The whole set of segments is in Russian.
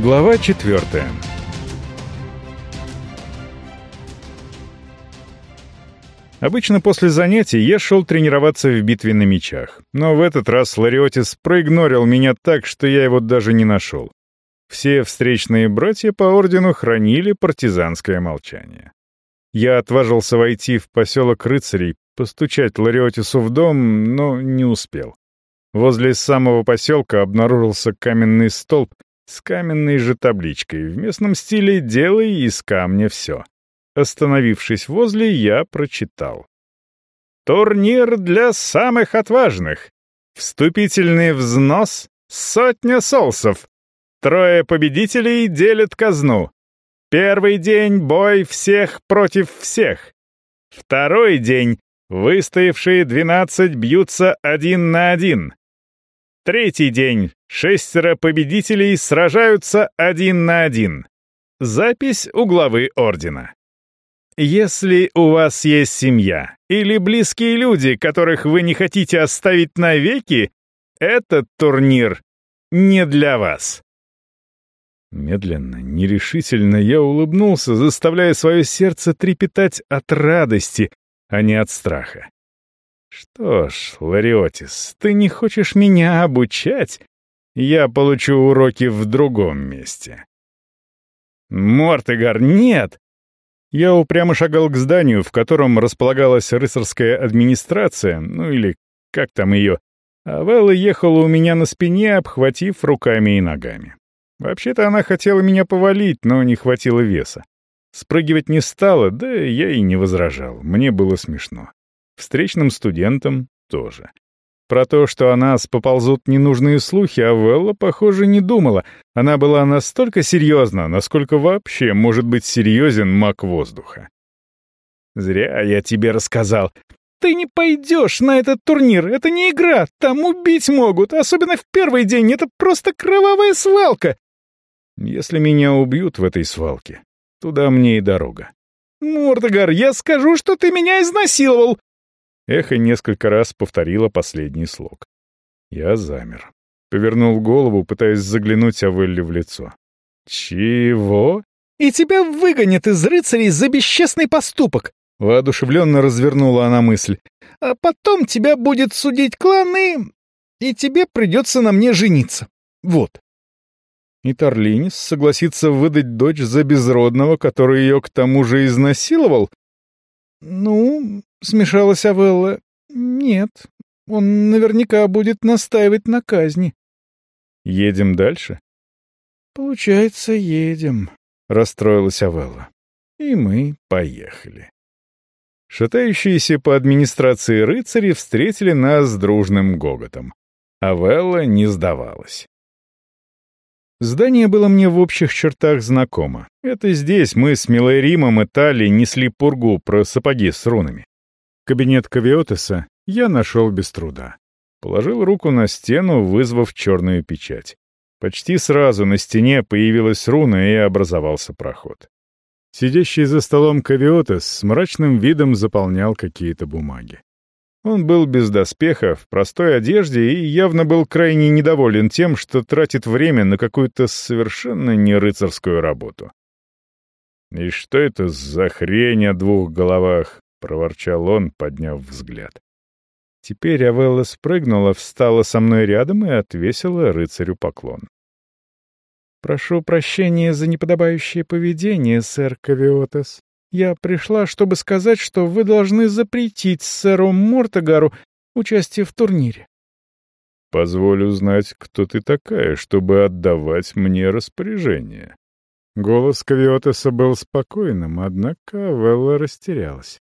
Глава четвертая. Обычно после занятий я шел тренироваться в битве на мечах, но в этот раз Лариотис проигнорил меня так, что я его даже не нашел. Все встречные братья по ордену хранили партизанское молчание. Я отважился войти в поселок рыцарей, постучать Лариотису в дом, но не успел. Возле самого поселка обнаружился каменный столб с каменной же табличкой в местном стиле «Делай из камня все». Остановившись возле, я прочитал. «Турнир для самых отважных. Вступительный взнос — сотня солсов. Трое победителей делят казну. Первый день — бой всех против всех. Второй день — выстоявшие двенадцать бьются один на один. Третий день — шестеро победителей сражаются один на один. Запись у главы ордена. Если у вас есть семья или близкие люди, которых вы не хотите оставить навеки, этот турнир не для вас. Медленно, нерешительно я улыбнулся, заставляя свое сердце трепетать от радости, а не от страха. Что ж, Лариотис, ты не хочешь меня обучать? Я получу уроки в другом месте. Мортегар, нет! Я упрямо шагал к зданию, в котором располагалась рыцарская администрация, ну или как там ее, а Велла ехала у меня на спине, обхватив руками и ногами. Вообще-то она хотела меня повалить, но не хватило веса. Спрыгивать не стала, да я и не возражал, мне было смешно. Встречным студентам тоже. Про то, что о нас поползут ненужные слухи, а Велла, похоже, не думала. Она была настолько серьезна, насколько вообще может быть серьезен маг воздуха. «Зря я тебе рассказал. Ты не пойдешь на этот турнир, это не игра, там убить могут, особенно в первый день, это просто кровавая свалка!» «Если меня убьют в этой свалке, туда мне и дорога». «Мордогар, я скажу, что ты меня изнасиловал!» Эхо несколько раз повторило последний слог. Я замер. Повернул голову, пытаясь заглянуть Авелли в лицо. «Чего?» «И тебя выгонят из рыцарей за бесчестный поступок!» Воодушевленно развернула она мысль. «А потом тебя будет судить клан, и... и тебе придется на мне жениться. Вот». И Тарлинис согласится выдать дочь за безродного, который ее к тому же изнасиловал? «Ну, — смешалась Авелла. «Нет, он наверняка будет настаивать на казни». «Едем дальше?» «Получается, едем», — расстроилась Авелла. И мы поехали. Шатающиеся по администрации рыцари встретили нас с дружным гоготом. Авелла не сдавалась. Здание было мне в общих чертах знакомо. Это здесь мы с Милой Римом и Тали несли пургу про сапоги с рунами. Кабинет Кавиотеса я нашел без труда. Положил руку на стену, вызвав черную печать. Почти сразу на стене появилась руна и образовался проход. Сидящий за столом Кавиотес с мрачным видом заполнял какие-то бумаги. Он был без доспеха, в простой одежде и явно был крайне недоволен тем, что тратит время на какую-то совершенно не рыцарскую работу. «И что это за хрень о двух головах?» — проворчал он, подняв взгляд. Теперь Авелла спрыгнула, встала со мной рядом и отвесила рыцарю поклон. «Прошу прощения за неподобающее поведение, сэр Кавиотес. Я пришла, чтобы сказать, что вы должны запретить сэру Мортогару участие в турнире». «Позволь узнать, кто ты такая, чтобы отдавать мне распоряжение». Голос Кавиотеса был спокойным, однако Авелла растерялась.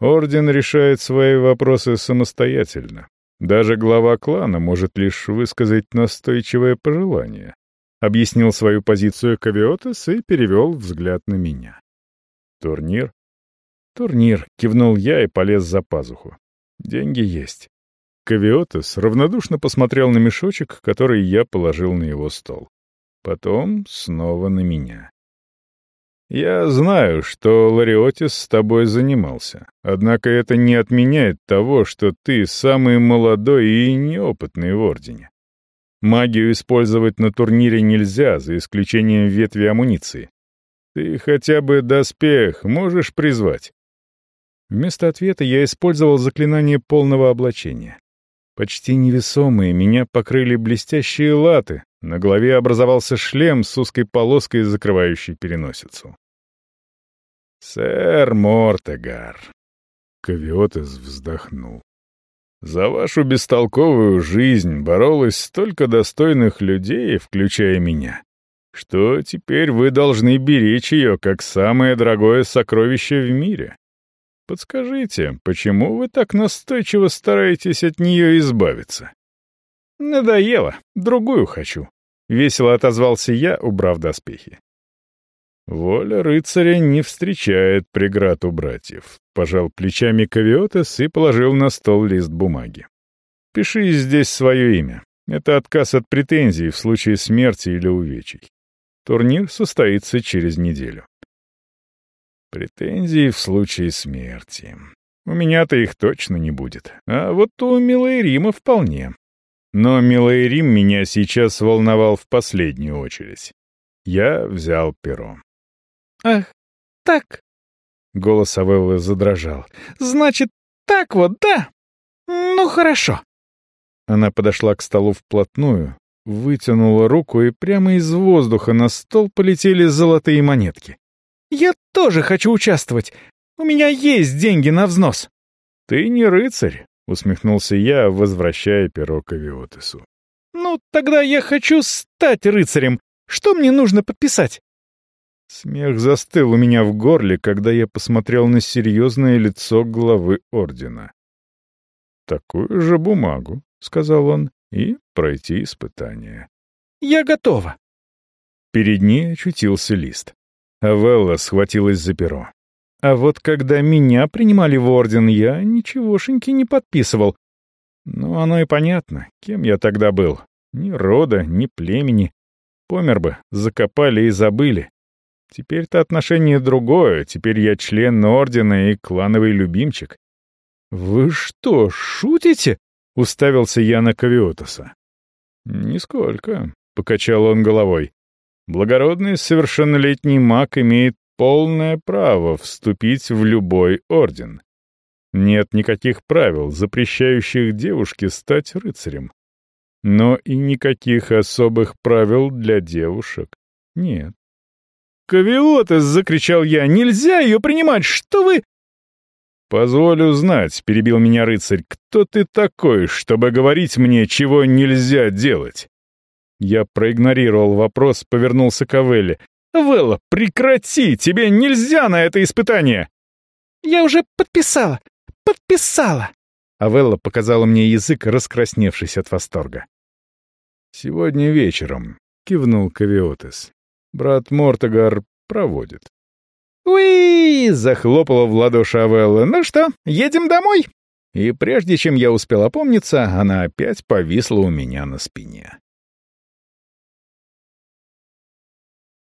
Орден решает свои вопросы самостоятельно. Даже глава клана может лишь высказать настойчивое пожелание. Объяснил свою позицию Кавиотес и перевел взгляд на меня. Турнир? Турнир, кивнул я и полез за пазуху. Деньги есть. Кавиотес равнодушно посмотрел на мешочек, который я положил на его стол. Потом снова на меня. Я знаю, что Лариотис с тобой занимался, однако это не отменяет того, что ты самый молодой и неопытный в Ордене. Магию использовать на турнире нельзя, за исключением ветви амуниции. Ты хотя бы доспех можешь призвать?» Вместо ответа я использовал заклинание полного облачения. Почти невесомые меня покрыли блестящие латы, на голове образовался шлем с узкой полоской, закрывающей переносицу. «Сэр Мортегар!» Кавиотес вздохнул. За вашу бестолковую жизнь боролось столько достойных людей, включая меня, что теперь вы должны беречь ее как самое дорогое сокровище в мире. Подскажите, почему вы так настойчиво стараетесь от нее избавиться? Надоело, другую хочу. Весело отозвался я, убрав доспехи. Воля рыцаря не встречает преград у братьев. Пожал плечами Кавиотес и положил на стол лист бумаги. Пиши здесь свое имя. Это отказ от претензий в случае смерти или увечий. Турнир состоится через неделю. Претензии в случае смерти. У меня-то их точно не будет. А вот у Милой Рима вполне. Но Милый Рим меня сейчас волновал в последнюю очередь. Я взял перо. «Ах, так!» Голос Авеллы задрожал. «Значит, так вот, да? Ну, хорошо». Она подошла к столу вплотную, вытянула руку, и прямо из воздуха на стол полетели золотые монетки. «Я тоже хочу участвовать. У меня есть деньги на взнос». «Ты не рыцарь», — усмехнулся я, возвращая перо к Авиотесу. «Ну, тогда я хочу стать рыцарем. Что мне нужно подписать?» Смех застыл у меня в горле, когда я посмотрел на серьезное лицо главы ордена. «Такую же бумагу», — сказал он, — «и пройти испытание». «Я готова». Перед ней очутился лист. Авелла схватилась за перо. А вот когда меня принимали в орден, я ничегошеньки не подписывал. Ну, оно и понятно, кем я тогда был. Ни рода, ни племени. Помер бы, закопали и забыли. Теперь-то отношение другое, теперь я член ордена и клановый любимчик. «Вы что, шутите?» — уставился я на Кавиотаса. «Нисколько», — покачал он головой. «Благородный совершеннолетний маг имеет полное право вступить в любой орден. Нет никаких правил, запрещающих девушке стать рыцарем. Но и никаких особых правил для девушек нет. «Кавиотес!» — закричал я. «Нельзя ее принимать! Что вы...» «Позволю знать», — перебил меня рыцарь, — «кто ты такой, чтобы говорить мне, чего нельзя делать?» Я проигнорировал вопрос, повернулся к Авелле. «Велла, прекрати! Тебе нельзя на это испытание!» «Я уже подписала! Подписала!» Авелла показала мне язык, раскрасневшись от восторга. «Сегодня вечером», — кивнул Кавиотес. Брат Мортогар проводит. «Уи!» — захлопала в ладоши Авелла. «Ну что, едем домой?» И прежде чем я успел опомниться, она опять повисла у меня на спине.